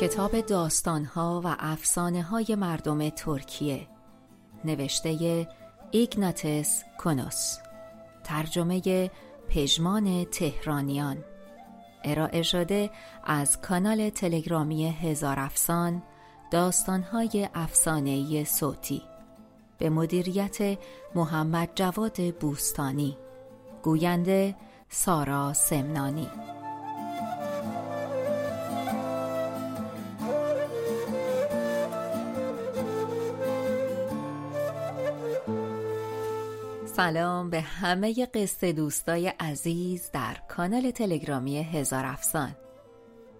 کتاب داستانها و افسانه های مردم ترکیه. نوشته ایگناتس کنوس ترجمه پژمان تهرانیان. ارائه شده از کانال تلگرامی هزار افسان داستانهای افسانه‌ای صوتی. به مدیریت محمد جواد بوستانی. گوینده سارا سمنانی. سلام به همه قصه دوستای عزیز در کانال تلگرامی هزار افسان.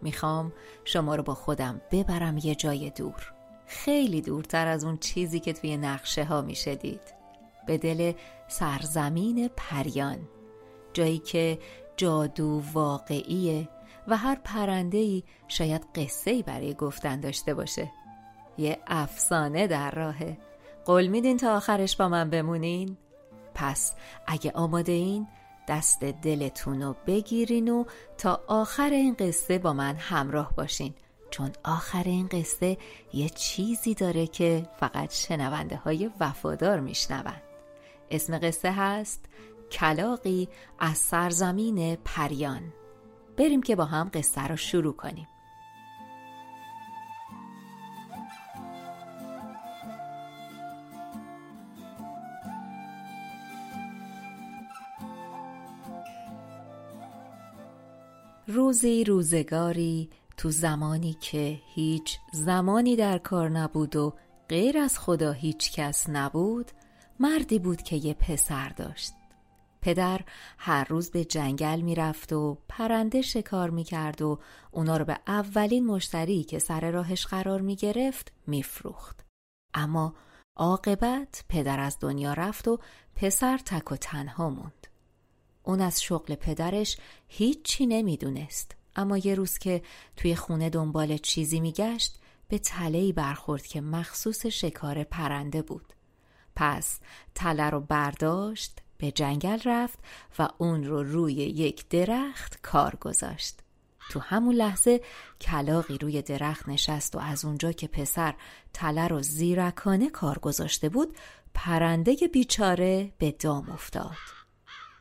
می‌خوام شما رو با خودم ببرم یه جای دور. خیلی دورتر از اون چیزی که توی نقشه ها می‌شدید به دل سرزمین پریان. جایی که جادو واقعیه و هر پرندهی شاید قصه برای گفتن داشته باشه. یه افسانه در راهه. قول میدین تا آخرش با من بمونین؟ پس اگه آماده این دست دلتون رو بگیرین و تا آخر این قصه با من همراه باشین. چون آخر این قصه یه چیزی داره که فقط شنونده های وفادار میشنون اسم قصه هست کلاقی از سرزمین پریان. بریم که با هم قصه رو شروع کنیم. روزی روزگاری تو زمانی که هیچ زمانی در کار نبود و غیر از خدا هیچ کس نبود مردی بود که یه پسر داشت. پدر هر روز به جنگل می‌رفت و پرنده شکار می‌کرد و اونا رو به اولین مشتری که سر راهش قرار می‌گرفت میفروخت. اما عاقبت پدر از دنیا رفت و پسر تک و تنها موند. اون از شغل پدرش هیچی نمی‌دونست. اما یه روز که توی خونه دنبال چیزی میگشت به تلهی برخورد که مخصوص شکار پرنده بود. پس تله رو برداشت به جنگل رفت و اون رو روی یک درخت کار گذاشت. تو همون لحظه کلاقی روی درخت نشست و از اونجا که پسر تله رو زیرکانه کار گذاشته بود پرنده بیچاره به دام افتاد.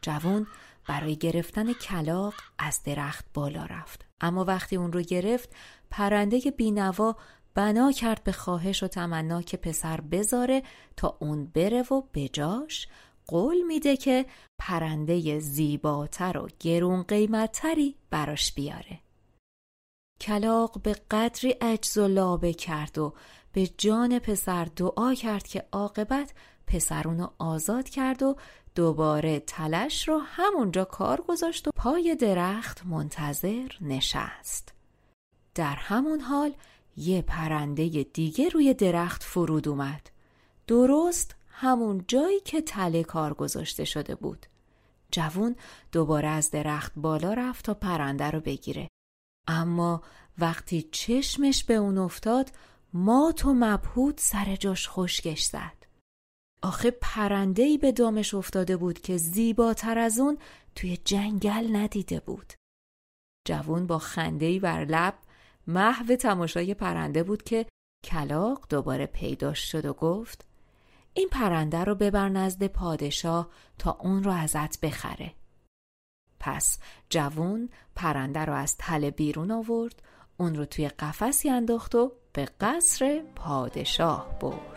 جوون برای گرفتن کلاق از درخت بالا رفت. اما وقتی اون رو گرفت پرنده بینوا بنا کرد به خواهش و تمنا که پسر بذاره تا اون بره و بجاش قول میده که پرنده زیباتر و گرون قیمتتری براش بیاره. کلاق به قدری عجز و لابه کرد و به جان پسر دعا کرد که عاقبت پسرونو آزاد کرد و دوباره تلش رو همونجا کار گذاشت و پای درخت منتظر نشست. در همون حال یه پرنده دیگه روی درخت فرود اومد. درست همون جایی که تله کار گذاشته شده بود. جوون دوباره از درخت بالا رفت تا پرنده رو بگیره. اما وقتی چشمش به اون افتاد مات و مبهود سر جاش خشکش زد. آخه پرندهی به دامش افتاده بود که زیباتر از اون توی جنگل ندیده بود. جوون با خندهی بر لب محو تماشای پرنده بود که کلاق دوباره پیداش شد و گفت این پرنده رو ببر نزد پادشاه تا اون رو ازت بخره. پس جوون پرنده رو از تله بیرون آورد اون رو توی قفسی انداخت و به قصر پادشاه برد.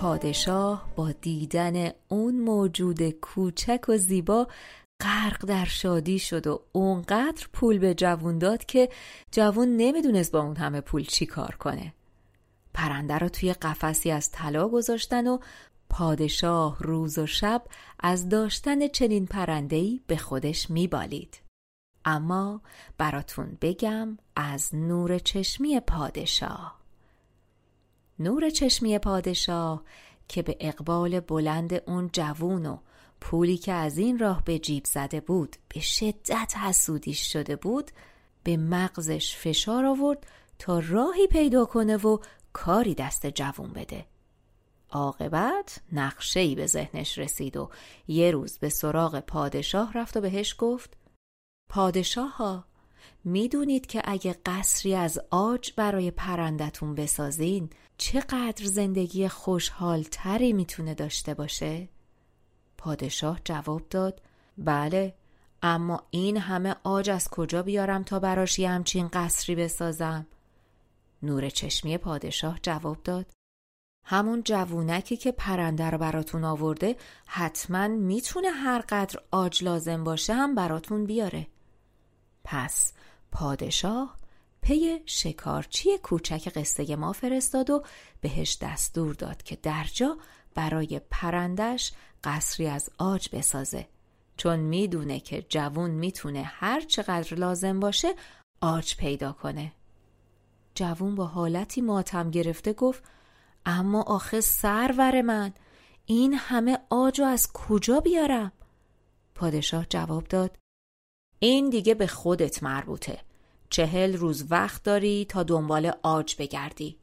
پادشاه با دیدن اون موجود کوچک و زیبا غرق در شادی شد و اونقدر پول به جوون داد که جوون نمی‌دونست با اون همه پول چی کار کنه. پرنده را توی قفسی از طلا گذاشتن و پادشاه روز و شب از داشتن چنین پرندهی به خودش میبالید. اما براتون بگم از نور چشمی پادشاه. نور چشمی پادشاه که به اقبال بلند اون جوون و پولی که از این راه به جیب زده بود به شدت حسودیش شده بود به مغزش فشار آورد تا راهی پیدا کنه و کاری دست جوون بده. عاقبت نقشه به ذهنش رسید و یه روز به سراغ پادشاه رفت و بهش گفت پادشاه ها می‌دونید که اگه قصری از آج برای پرندتون بسازین چقدر زندگی خوشحال تری می‌تونه داشته باشه؟ پادشاه جواب داد بله اما این همه آج از کجا بیارم تا براش یه همچین قصری بسازم؟ نور چشمی پادشاه جواب داد همون جوونکی که پرنده رو براتون آورده حتما می‌تونه هر قدر آج لازم باشه هم براتون بیاره پس پادشاه پی شکارچی کوچک قصه ما فرستاد و بهش دستور داد که درجا برای پرندش قصری از آج بسازه چون می‌دونه که جوون می‌تونه هر چقدر لازم باشه آج پیدا کنه جوون با حالتی ماتم گرفته گفت اما آخه سرور من این همه آج از کجا بیارم؟ پادشاه جواب داد این دیگه به خودت مربوطه. چهل روز وقت داری تا دنبال آج بگردی.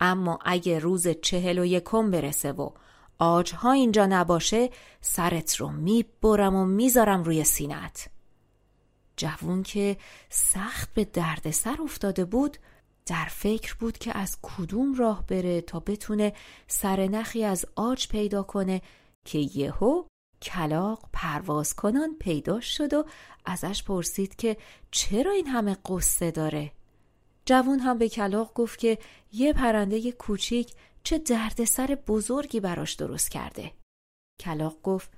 اما اگه روز چهل و یکم برسه و آج ها اینجا نباشه سرت رو می‌برم و می‌ذارم روی سینت جوون که سخت به درد سر افتاده بود در فکر بود که از کدوم راه بره تا بتونه سرنخی از آج پیدا کنه که یهو کلاق پرواز کنان پیدا شد و ازش پرسید که چرا این قصه قصه داره؟ جوون هم به کلاق گفت که یه پرنده کوچیک چه دردسر بزرگی براش درست کرده. کلاق گفت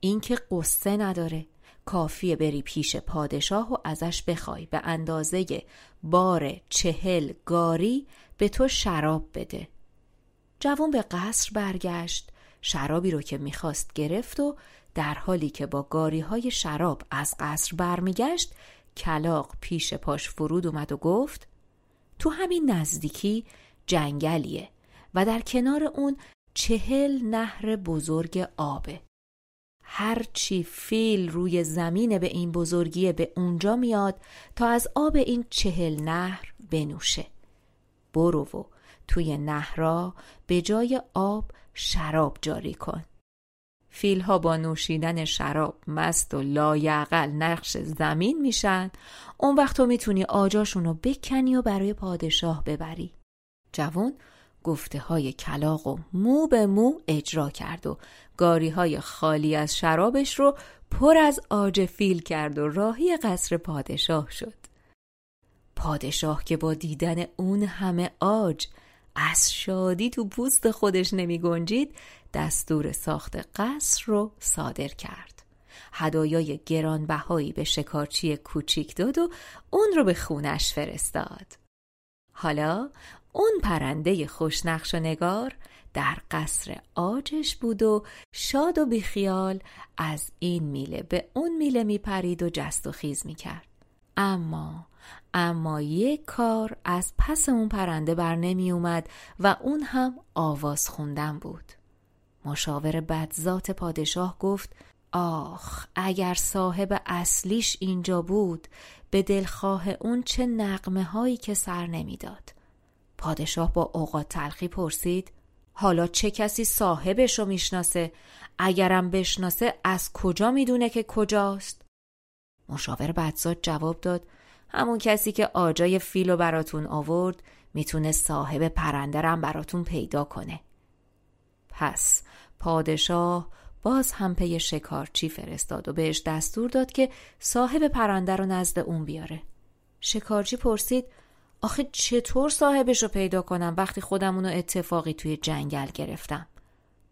این که قصه نداره. کافیه بری پیش پادشاه و ازش بخوای. به اندازه بار چهل گاری به تو شراب بده. جوان به قصر برگشت. شرابی رو که می‌خواست گرفت و در حالی که با گاری های شراب از قصر برمیگشت کلاق پیش پاش فرود اومد و گفت تو همین نزدیکی جنگلیه و در کنار اون چهل نهر بزرگ آبه. هرچی فیل روی زمین به این بزرگی به اونجا میاد تا از آب این چهل نهر بنوشه. برو و توی نهرا به جای آب شراب جاری کن. فیلها با نوشیدن شراب مست و لایعقل نقش زمین میشن. اون وقت تو می‌تونی آجاشونو بکنی و برای پادشاه ببری. جوون گفته های کلاق و مو به مو اجرا کرد و گاری های خالی از شرابش رو پر از آج فیل کرد و راهی قصر پادشاه شد. پادشاه که با دیدن اون همه آج از شادی تو پوست خودش نمی گنجید دستور ساخت قصر رو صادر کرد. هدایای گرانبهایی به شکارچی کوچیک داد و اون رو به خونش فرستاد. حالا اون پرنده خوشنقش و نگار در قصر آجش بود و شاد و بیخیال از این میله به اون میله میپرید و جست و خیز می‌کرد. اما اما یک کار از پس اون پرنده بر نمی اومد و اون هم آواز خوندن بود. مشاور بدذات پادشاه گفت آخ اگر صاحب اصلیش اینجا بود به دلخواه اون چه نقمه هایی که سر نمی‌داد. پادشاه با اوقات تلخی پرسید حالا چه کسی صاحبش رو می‌شناسه؟ اگرم بشناسه از کجا می‌دونه که کجاست؟ مشاور بدزاد جواب داد. همون کسی که آجای فیلو براتون آورد می‌تونه صاحب پرندرم براتون پیدا کنه. پس پادشاه باز هم پی شکارچی فرستاد و بهش دستور داد که صاحب پرنده رو نزد اون بیاره. شکارچی پرسید آخه چطور صاحبش رو پیدا کنم وقتی خودمونو اتفاقی توی جنگل گرفتم؟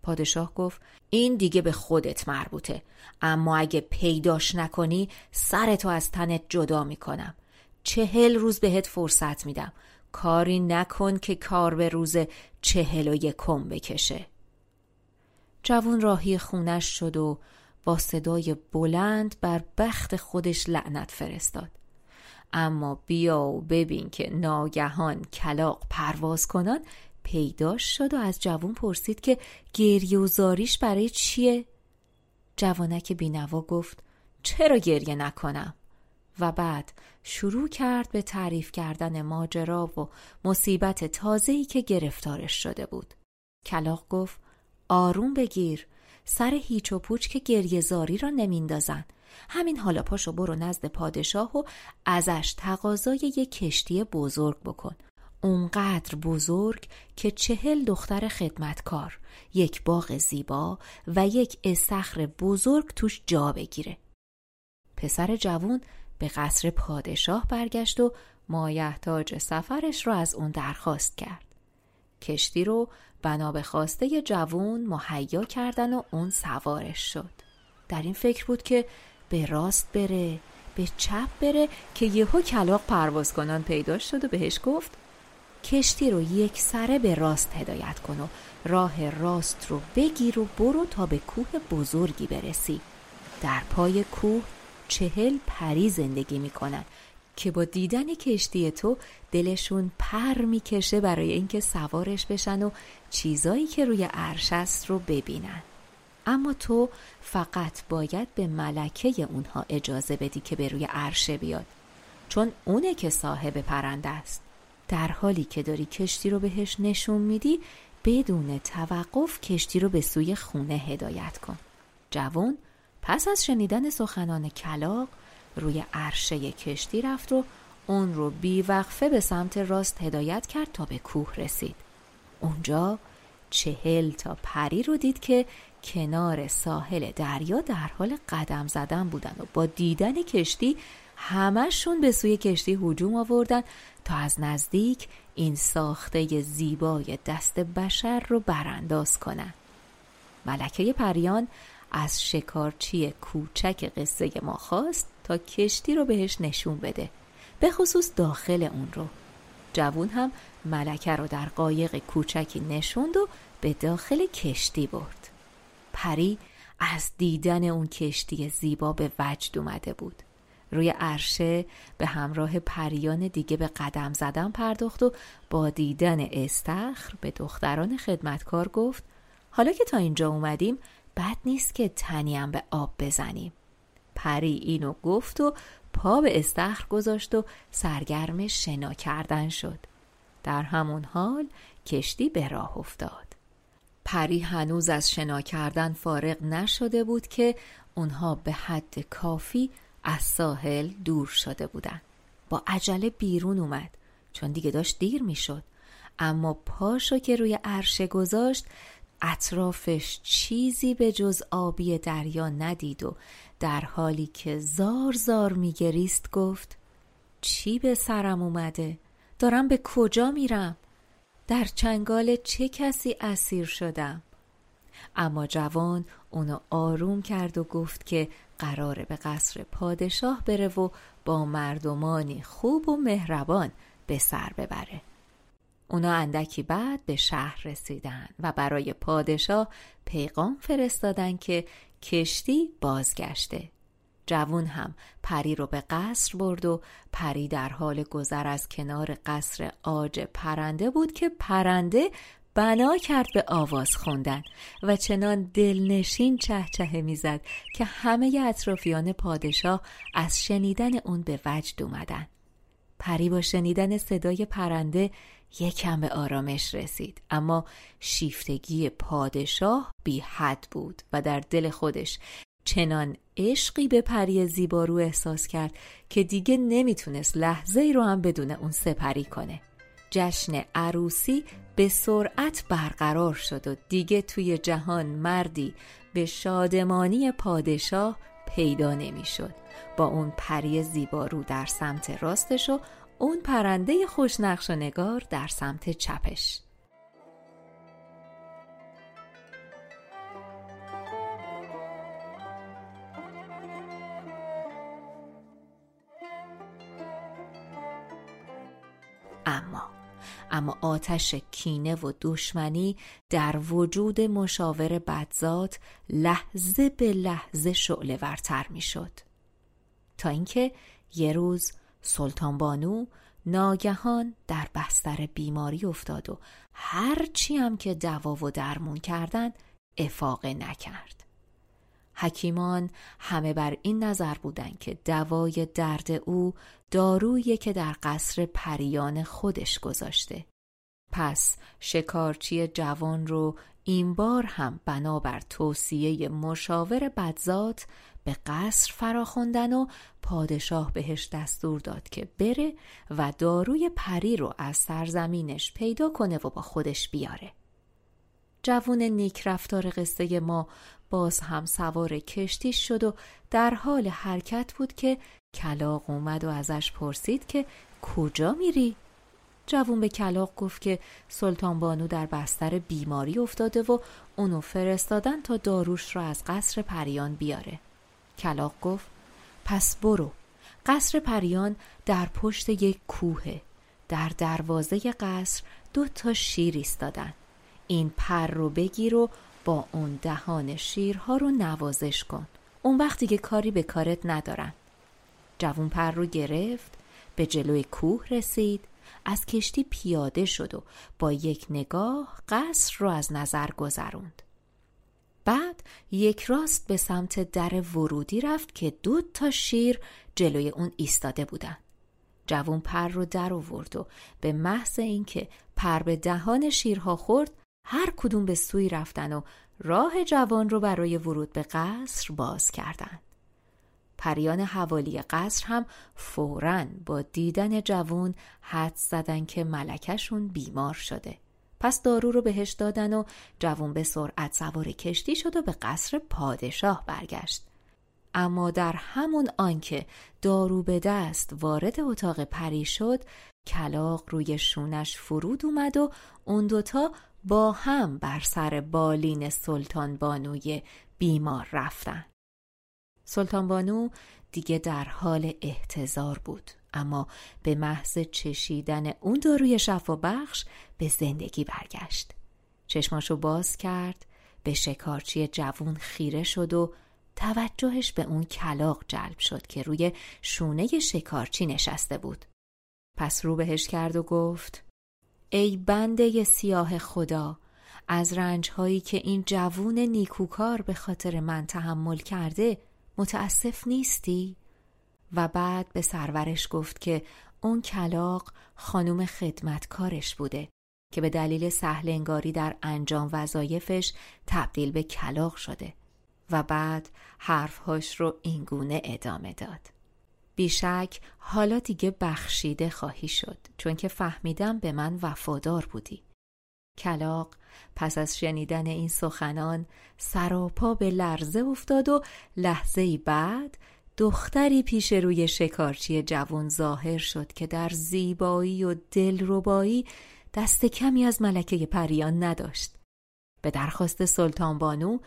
پادشاه گفت این دیگه به خودت مربوطه. اما اگه پیداش نکنی سرتو از تنت جدا می‌کنم. چهل روز بهت فرصت میدم. کاری نکن که کار به روز چهل و یکم بکشه. جوون راهی خونش شد و با صدای بلند بر بخت خودش لعنت فرستاد. اما بیا و ببین که ناگهان کلاق پرواز کنان پیداش شد و از جوون پرسید که گریه و زاریش برای چیه؟ جوانک بینوا گفت چرا گریه نکنم؟ و بعد شروع کرد به تعریف کردن ماجرا و مصیبت تازه‌ای که گرفتارش شده بود. کلاق گفت آروم بگیر سر هیچ و پوچ که گریهزاری را نمیندازن همین حالا پاشو برو نزد پادشاه و ازش تقاضای یک کشتی بزرگ بکن اونقدر بزرگ که چهل دختر خدمتکار یک باغ زیبا و یک استخر بزرگ توش جا بگیره. پسر جوون به قصر پادشاه برگشت و مایحتاج سفرش را از اون درخواست کرد. کشتی رو بنا به خواسته جوون مهیا کردن و اون سوارش شد. در این فکر بود که به راست بره به چپ بره که یهو کلاق پرواز کنان پیدا شد و بهش گفت کشتی رو یک سره به راست هدایت کن و راه راست رو بگیر و برو تا به کوه بزرگی برسی. در پای کوه چهل پری زندگی می‌کنن که با دیدن کشتی تو دلشون پر می‌کشه برای اینکه سوارش بشن و چیزایی که روی عرش است رو ببینن. اما تو فقط باید به ملکه اونها اجازه بدی که به روی عرشه بیاد چون اونه که صاحب پرنده است. در حالی که داری کشتی رو بهش نشون میدی بدون توقف کشتی رو به سوی خونه هدایت کن. جوان پس از شنیدن سخنان کلاق روی عرشه کشتی رفت و اون رو بیوقفه به سمت راست هدایت کرد تا به کوه رسید. اونجا چهل تا پری رو دید که کنار ساحل دریا در حال قدم زدن بودن و با دیدن کشتی همشون به سوی کشتی هجوم آوردن تا از نزدیک این ساخته زیبای دست بشر رو برانداز کنن. ملکه پریان از شکارچی کوچک قصه ما خواست تا کشتی رو بهش نشون بده به خصوص داخل اون رو. جوون هم ملکه رو در قایق کوچکی نشوند و به داخل کشتی برد. پری از دیدن اون کشتی زیبا به وجد اومده بود. روی عرشه به همراه پریان دیگه به قدم زدن پرداخت و با دیدن استخر به دختران خدمتکار گفت حالا که تا اینجا اومدیم بد نیست که تنیم به آب بزنیم. پری اینو گفت و پا به استخر گذاشت و سرگرم شنا کردن شد. در همون حال کشتی به راه افتاد. پری هنوز از شنا کردن فارغ نشده بود که اونها به حد کافی از ساحل دور شده بودند. با عجله بیرون اومد چون دیگه داشت دیر می‌شد اما پاشو که روی عرشه گذاشت اطرافش چیزی به جز آبی دریا ندید و در حالی که زار زار میگریست گفت چی به سرم اومده؟ دارم به کجا میرم؟ در چنگال چه کسی اسیر شدم؟ اما جوان اونو آروم کرد و گفت که قراره به قصر پادشاه بره و با مردمانی خوب و مهربان به سر ببره. اونا اندکی بعد به شهر رسیدن و برای پادشاه پیغام فرستادن که کشتی بازگشته. جوون هم پری رو به قصر برد و پری در حال گذر از کنار قصر آج پرنده بود که پرنده بنا کرد به آواز خوندن و چنان دلنشین چه چه می‌زد که همه اطرافیان پادشاه از شنیدن اون به وجد اومدن. پری با شنیدن صدای پرنده یکم به آرامش رسید اما شیفتگی پادشاه بی حد بود و در دل خودش چنان عشقی به پری زیبارو احساس کرد که دیگه نمی‌تونست لحظه ای رو هم بدون اون سپری کنه. جشن عروسی به سرعت برقرار شد و دیگه توی جهان مردی به شادمانی پادشاه پیدا نمی‌شد. با اون پری زیبارو در سمت راستش و اون پرنده خوشنقش و نگار در سمت چپش اما اما آتش کینه و دشمنی در وجود مشاور بدزاد لحظه به لحظه شعله ورتر می شد تا اینکه یه روز سلطان بانو ناگهان در بستر بیماری افتاد و هرچی هم که دوا و درمون کردن افاقه نکرد. حکیمان همه بر این نظر بودند که دوای درد او دارویی که در قصر پریان خودش گذاشته. پس شکارچی جوان رو این بار هم بنابر توصیه مشاور بدزاد به قصر فراخوندن و پادشاه بهش دستور داد که بره و داروی پری رو از سرزمینش پیدا کنه و با خودش بیاره. جوون نیک رفتار قصه ما باز هم سوار کشتی شد و در حال حرکت بود که کلاق اومد و ازش پرسید که کجا میری؟ جوون به کلاق گفت که سلطان بانو در بستر بیماری افتاده و اونو فرستادن تا داروش را از قصر پریان بیاره. کلاق گفت پس برو. قصر پریان در پشت یک کوهه. در دروازه قصر دو تا شیر ایستادن. این پر رو بگیر و با اون دهان شیرها رو نوازش کن. اون وقتی که کاری به کارت ندارن. جوون پر رو گرفت به جلوی کوه رسید از کشتی پیاده شد و با یک نگاه قصر رو از نظر گذروند. بعد یک راست به سمت در ورودی رفت که دو تا شیر جلوی اون ایستاده بودن. جوون پر رو در آورد و به محض اینکه پر به دهان شیرها خورد هر کدوم به سوی رفتن و راه جوان رو برای ورود به قصر باز کردند. پریان حوالی قصر هم فوراً با دیدن جوون حد زدن که ملکشون بیمار شده. پس دارو رو بهش دادن و جوون به سرعت سوار کشتی شد و به قصر پادشاه برگشت. اما در همون آنکه دارو به دست وارد اتاق پری شد کلاق روی شونش فرود اومد و اون دوتا با هم بر سر بالین سلطان بانوی بیمار رفتن. سلطان بانو دیگه در حال احتضار بود اما به محض چشیدن اون داروی شفا بخش به زندگی برگشت. چشماشو باز کرد به شکارچی جوون خیره شد و توجهش به اون کلاق جلب شد که روی شونه شکارچی نشسته بود. پس رو بهش کرد و گفت ای بنده سیاه خدا از رنجهایی که این جوون نیکوکار به خاطر من تحمل کرده متاسف نیستی؟ و بعد به سرورش گفت که اون کلاق خانم خدمتکارش بوده که به دلیل سهلنگاری در انجام وظایفش تبدیل به کلاق شده و بعد حرفهاش رو اینگونه ادامه داد بیشک حالا دیگه بخشیده خواهی شد چون که فهمیدم به من وفادار بودی. کلاق پس از شنیدن این سخنان سراپا به لرزه افتاد و لحظه بعد دختری پیش روی شکارچی جوان ظاهر شد که در زیبایی و دلربایی دست کمی از ملکه پریان نداشت. به درخواست سلطان بانو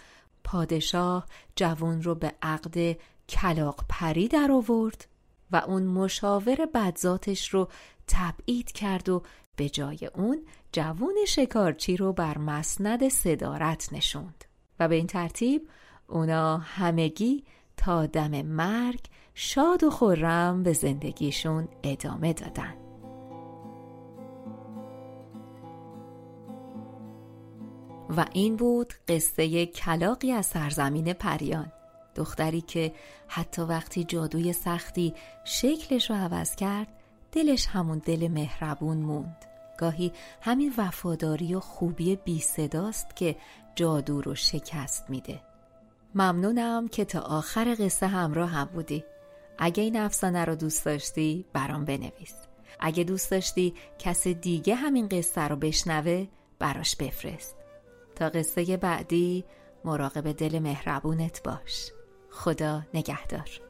پادشاه جوان رو به عقد کلاق پری در آورد و اون مشاور بدذاتش رو تبعید کرد و به جای اون جوون شکارچی رو بر مسند صدارت نشوند. و به این ترتیب اونا همگی تا دم مرگ شاد و خورم به زندگیشون ادامه دادن. و این بود قصه کلاقی از سرزمین پریان. دختری که حتی وقتی جادوی سختی شکلش رو عوض کرد دلش همون دل مهربون موند. گاهی همین وفاداری و خوبی بی صداست که جادو رو شکست میده. ممنونم که تا آخر قصه همراه هم بودی. اگه این افسانه رو دوست داشتی برام بنویس. اگه دوست داشتی کس دیگه همین قصه رو بشنوه براش بفرست. تا قصه بعدی مراقب دل مهربونت باش. خدا نگهدار.